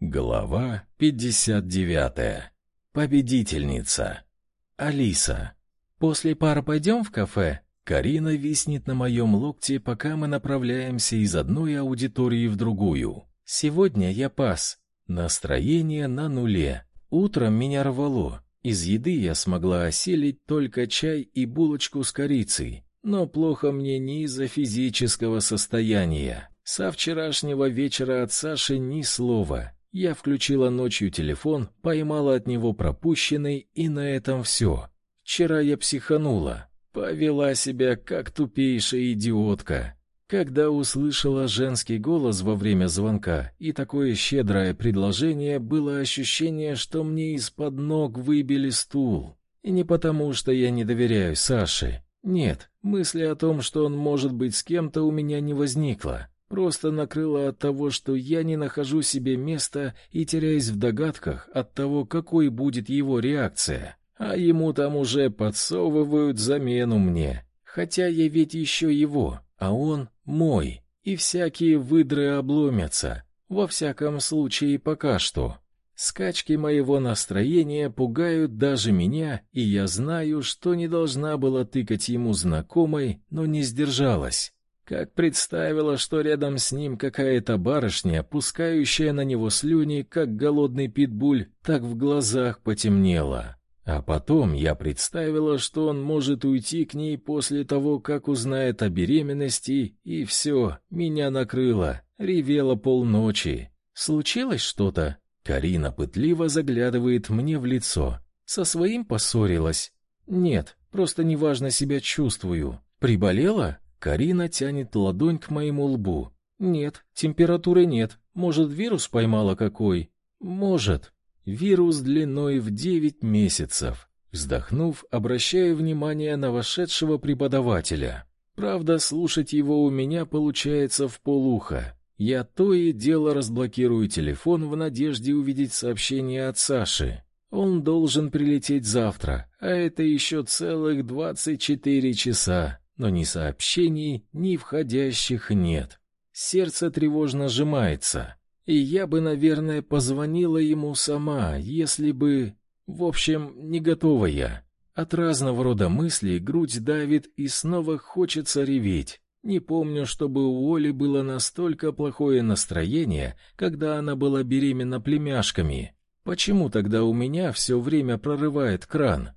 Глава 59. Победительница. Алиса. После пары пойдем в кафе? Карина виснет на моем локте, пока мы направляемся из одной аудитории в другую. Сегодня я пас. Настроение на нуле. Утром меня рвало. Из еды я смогла осилить только чай и булочку с корицей. Но плохо мне не из-за физического состояния. Со вчерашнего вечера от Саши ни слова. Я включила ночью телефон, поймала от него пропущенный, и на этом все. Вчера я психанула, повела себя как тупейшая идиотка. Когда услышала женский голос во время звонка и такое щедрое предложение, было ощущение, что мне из-под ног выбили стул. И не потому, что я не доверяю Саше. Нет, мысли о том, что он может быть с кем-то, у меня не возникло. Просто накрыло от того, что я не нахожу себе места и теряюсь в догадках от того, какой будет его реакция. А ему там уже подсовывают замену мне. Хотя я ведь еще его, а он мой. И всякие выдры обломятся. Во всяком случае, пока что. Скачки моего настроения пугают даже меня, и я знаю, что не должна была тыкать ему знакомой, но не сдержалась. Как представила, что рядом с ним какая-то барышня, пускающая на него слюни, как голодный питбуль, так в глазах потемнело. А потом я представила, что он может уйти к ней после того, как узнает о беременности, и все, меня накрыло, ревела полночи. Случилось что-то? Карина пытливо заглядывает мне в лицо. Со своим поссорилась? Нет, просто неважно себя чувствую. Приболела? Карина тянет ладонь к моему лбу. Нет, температуры нет. Может, вирус поймала какой? Может. Вирус длиной в девять месяцев. Вздохнув, обращаю внимание на вошедшего преподавателя. Правда, слушать его у меня получается в полуха. Я то и дело разблокирую телефон в надежде увидеть сообщение от Саши. Он должен прилететь завтра, а это еще целых двадцать четыре часа но ни сообщений, ни входящих нет. Сердце тревожно сжимается, и я бы, наверное, позвонила ему сама, если бы... В общем, не готова я. От разного рода мыслей грудь давит, и снова хочется реветь. Не помню, чтобы у Оли было настолько плохое настроение, когда она была беременна племяшками. Почему тогда у меня все время прорывает кран?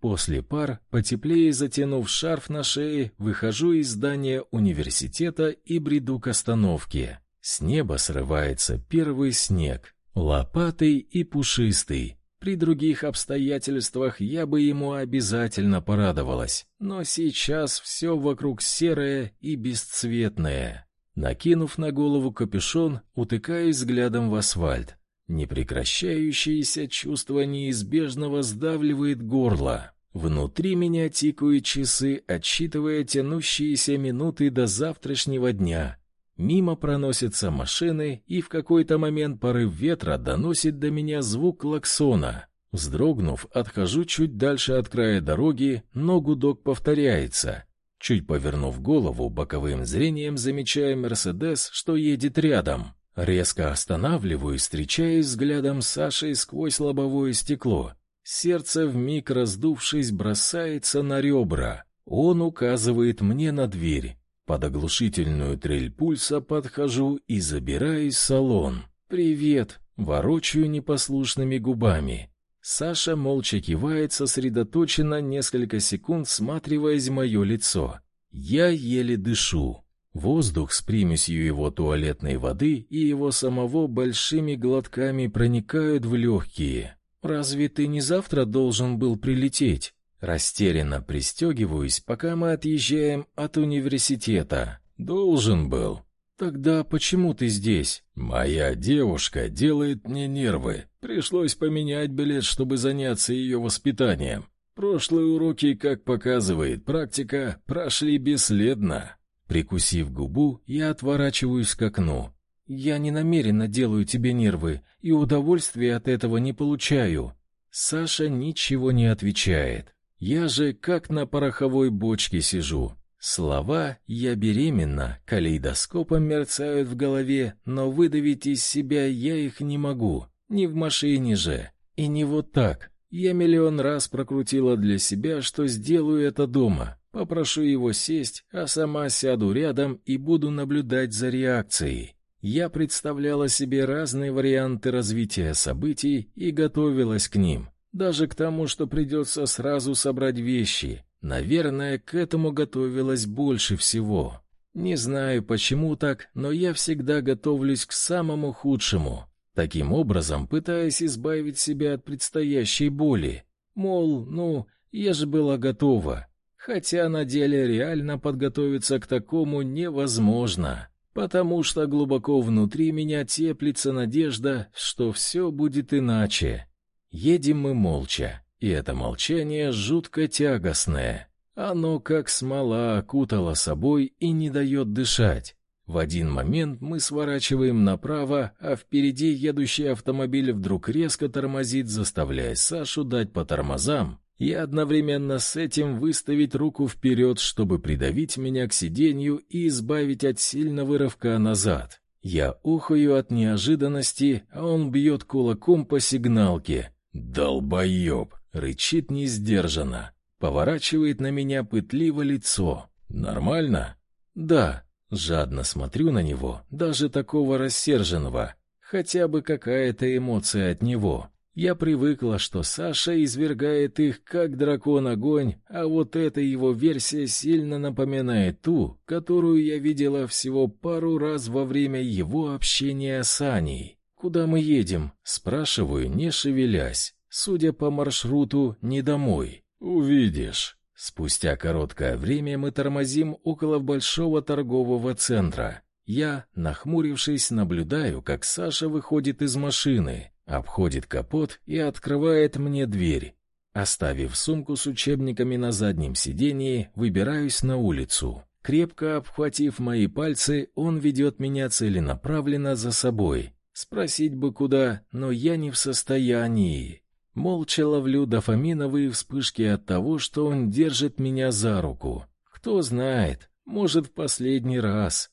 После пар, потеплее затянув шарф на шее, выхожу из здания университета и бреду к остановке. С неба срывается первый снег, лопатый и пушистый. При других обстоятельствах я бы ему обязательно порадовалась, но сейчас все вокруг серое и бесцветное. Накинув на голову капюшон, утыкаюсь взглядом в асфальт. Непрекращающееся чувство неизбежного сдавливает горло. Внутри меня тикают часы, отсчитывая тянущиеся минуты до завтрашнего дня. Мимо проносятся машины, и в какой-то момент порыв ветра доносит до меня звук клаксона. Вздрогнув, отхожу чуть дальше от края дороги, но гудок повторяется. Чуть повернув голову, боковым зрением замечаю «Мерседес», что едет рядом. Резко останавливаюсь, встречаясь взглядом Саши сквозь лобовое стекло. Сердце, вмиг раздувшись, бросается на ребра. Он указывает мне на дверь. Под оглушительную трель пульса подхожу и забираюсь в салон. «Привет!» — ворочаю непослушными губами. Саша молча кивает, сосредоточенно несколько секунд, всматриваясь в мое лицо. Я еле дышу. Воздух с примесью его туалетной воды и его самого большими глотками проникают в легкие. «Разве ты не завтра должен был прилететь?» Растерянно пристегиваюсь, пока мы отъезжаем от университета. «Должен был». «Тогда почему ты здесь?» «Моя девушка делает мне нервы. Пришлось поменять билет, чтобы заняться ее воспитанием. Прошлые уроки, как показывает практика, прошли бесследно. Прикусив губу, я отворачиваюсь к окну. Я не намеренно делаю тебе нервы, и удовольствия от этого не получаю. Саша ничего не отвечает. Я же как на пороховой бочке сижу. Слова «я беременна» калейдоскопом мерцают в голове, но выдавить из себя я их не могу. Не в машине же. И не вот так. Я миллион раз прокрутила для себя, что сделаю это дома. Попрошу его сесть, а сама сяду рядом и буду наблюдать за реакцией. Я представляла себе разные варианты развития событий и готовилась к ним, даже к тому, что придется сразу собрать вещи. Наверное, к этому готовилась больше всего. Не знаю, почему так, но я всегда готовлюсь к самому худшему. Таким образом, пытаясь избавить себя от предстоящей боли. Мол, ну, я же была готова. Хотя на деле реально подготовиться к такому невозможно, потому что глубоко внутри меня теплится надежда, что все будет иначе. Едем мы молча, и это молчание жутко тягостное. Оно как смола окутало собой и не дает дышать. В один момент мы сворачиваем направо, а впереди едущий автомобиль вдруг резко тормозит, заставляя Сашу дать по тормозам и одновременно с этим выставить руку вперед, чтобы придавить меня к сиденью и избавить от сильного рывка назад. Я ухаю от неожиданности, а он бьет кулаком по сигналке. «Долбоеб!» — рычит несдержанно. Поворачивает на меня пытливо лицо. «Нормально?» «Да», Жадно смотрю на него, даже такого рассерженного. Хотя бы какая-то эмоция от него. Я привыкла, что Саша извергает их, как дракон огонь, а вот эта его версия сильно напоминает ту, которую я видела всего пару раз во время его общения с Аней. «Куда мы едем?» — спрашиваю, не шевелясь. Судя по маршруту, не домой. «Увидишь». Спустя короткое время мы тормозим около большого торгового центра. Я, нахмурившись, наблюдаю, как Саша выходит из машины, обходит капот и открывает мне дверь. Оставив сумку с учебниками на заднем сидении, выбираюсь на улицу. Крепко обхватив мои пальцы, он ведет меня целенаправленно за собой. Спросить бы куда, но я не в состоянии. Молча ловлю дофаминовые вспышки от того, что он держит меня за руку. Кто знает, может, в последний раз.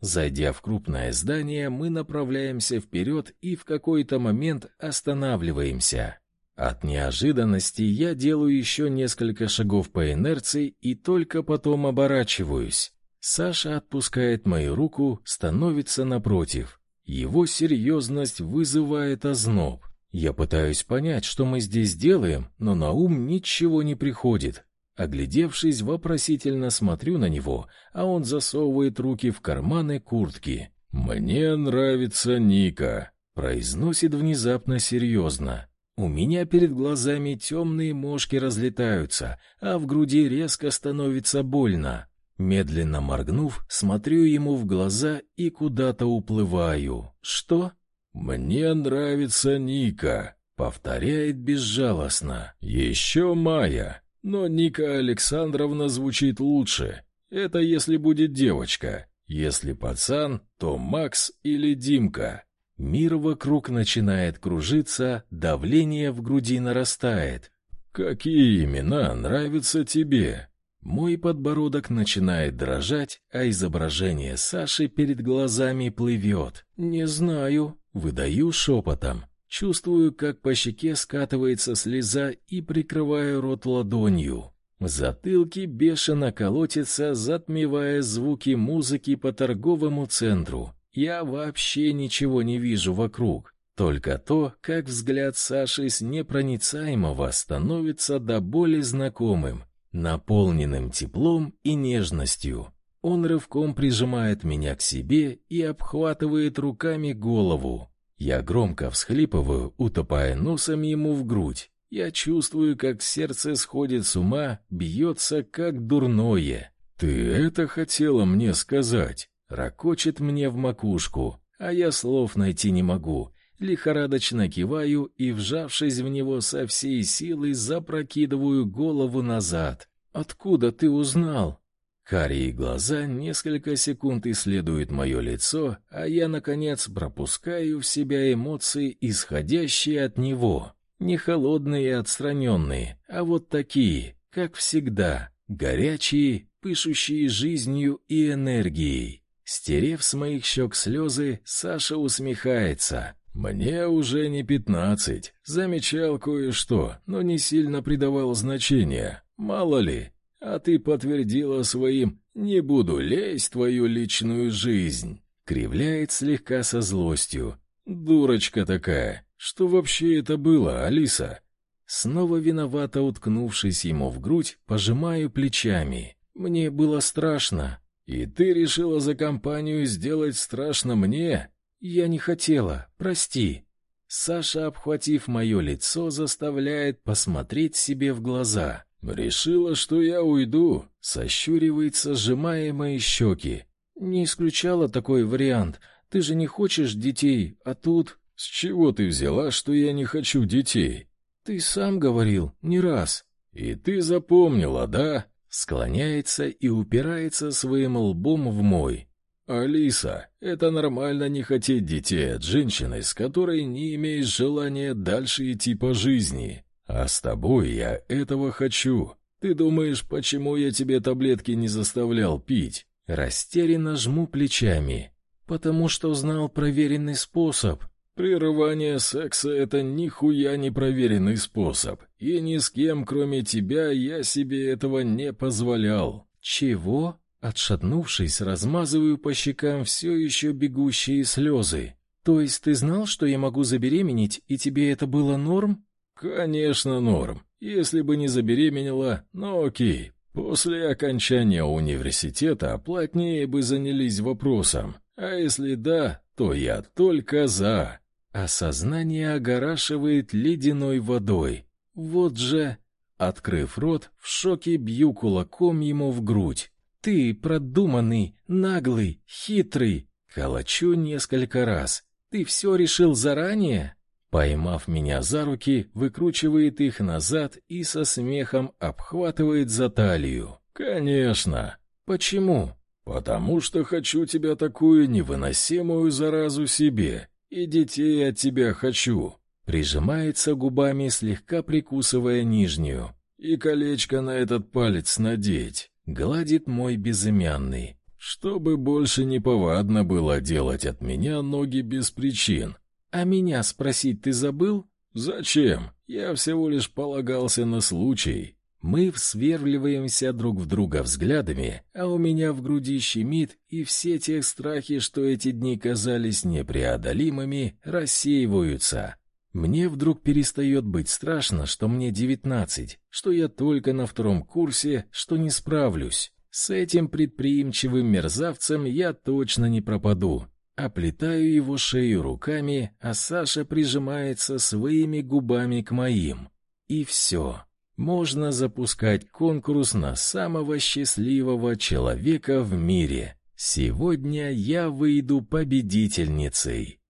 Зайдя в крупное здание, мы направляемся вперед и в какой-то момент останавливаемся. От неожиданности я делаю еще несколько шагов по инерции и только потом оборачиваюсь. Саша отпускает мою руку, становится напротив. Его серьезность вызывает озноб. Я пытаюсь понять, что мы здесь делаем, но на ум ничего не приходит. Оглядевшись, вопросительно смотрю на него, а он засовывает руки в карманы куртки. «Мне нравится Ника», — произносит внезапно серьезно. У меня перед глазами темные мошки разлетаются, а в груди резко становится больно. Медленно моргнув, смотрю ему в глаза и куда-то уплываю. «Что?» «Мне нравится Ника», — повторяет безжалостно. «Еще Майя, но Ника Александровна звучит лучше. Это если будет девочка. Если пацан, то Макс или Димка». Мир вокруг начинает кружиться, давление в груди нарастает. «Какие имена нравятся тебе?» Мой подбородок начинает дрожать, а изображение Саши перед глазами плывет. «Не знаю», Выдаю шепотом. Чувствую, как по щеке скатывается слеза и прикрываю рот ладонью. В затылке бешено колотится, затмевая звуки музыки по торговому центру. Я вообще ничего не вижу вокруг. Только то, как взгляд Саши с непроницаемого становится до боли знакомым, наполненным теплом и нежностью. Он рывком прижимает меня к себе и обхватывает руками голову. Я громко всхлипываю, утопая носом ему в грудь. Я чувствую, как сердце сходит с ума, бьется как дурное. «Ты это хотела мне сказать?» Ракочет мне в макушку, а я слов найти не могу. Лихорадочно киваю и, вжавшись в него со всей силы, запрокидываю голову назад. «Откуда ты узнал?» Карие глаза несколько секунд исследуют мое лицо, а я, наконец, пропускаю в себя эмоции, исходящие от него. Не холодные и отстраненные, а вот такие, как всегда, горячие пышущие жизнью и энергией. Стерев с моих щек слезы, Саша усмехается. «Мне уже не пятнадцать. Замечал кое-что, но не сильно придавал значения. Мало ли. А ты подтвердила своим «не буду лезть в твою личную жизнь». Кривляет слегка со злостью. «Дурочка такая. Что вообще это было, Алиса?» Снова виновато уткнувшись ему в грудь, пожимаю плечами. Мне было страшно. И ты решила за компанию сделать страшно мне? Я не хотела, прости. Саша, обхватив мое лицо, заставляет посмотреть себе в глаза. Решила, что я уйду, сощуривается, сжимая мои щеки. Не исключала такой вариант. Ты же не хочешь детей, а тут... С чего ты взяла, что я не хочу детей? Ты сам говорил, не раз. И ты запомнила, да? Склоняется и упирается своим лбом в мой. «Алиса, это нормально не хотеть детей от женщины, с которой не имеешь желания дальше идти по жизни. А с тобой я этого хочу. Ты думаешь, почему я тебе таблетки не заставлял пить?» Растерянно жму плечами. «Потому что знал проверенный способ. Прерывание секса — это нихуя не проверенный способ, и ни с кем, кроме тебя, я себе этого не позволял. Чего? Отшатнувшись, размазываю по щекам все еще бегущие слезы. То есть ты знал, что я могу забеременеть, и тебе это было норм? Конечно, норм. Если бы не забеременела, ну окей. После окончания университета плотнее бы занялись вопросом. А если да, то я только за. Осознание огорашивает ледяной водой. Вот же... Открыв рот, в шоке бью кулаком ему в грудь. «Ты продуманный, наглый, хитрый!» Колочу несколько раз. «Ты все решил заранее?» Поймав меня за руки, выкручивает их назад и со смехом обхватывает за талию. «Конечно!» «Почему?» «Потому что хочу тебя такую невыносимую заразу себе. И детей от тебя хочу. Прижимается губами, слегка прикусывая нижнюю. И колечко на этот палец надеть. Гладит мой безымянный. Чтобы больше не повадно было делать от меня ноги без причин. А меня спросить ты забыл? Зачем? Я всего лишь полагался на случай. Мы всверливаемся друг в друга взглядами, а у меня в груди щемит, и все те страхи, что эти дни казались непреодолимыми, рассеиваются. Мне вдруг перестает быть страшно, что мне девятнадцать, что я только на втором курсе, что не справлюсь. С этим предприимчивым мерзавцем я точно не пропаду. Оплетаю его шею руками, а Саша прижимается своими губами к моим. И все. Можно запускать конкурс на самого счастливого человека в мире. Сегодня я выйду победительницей.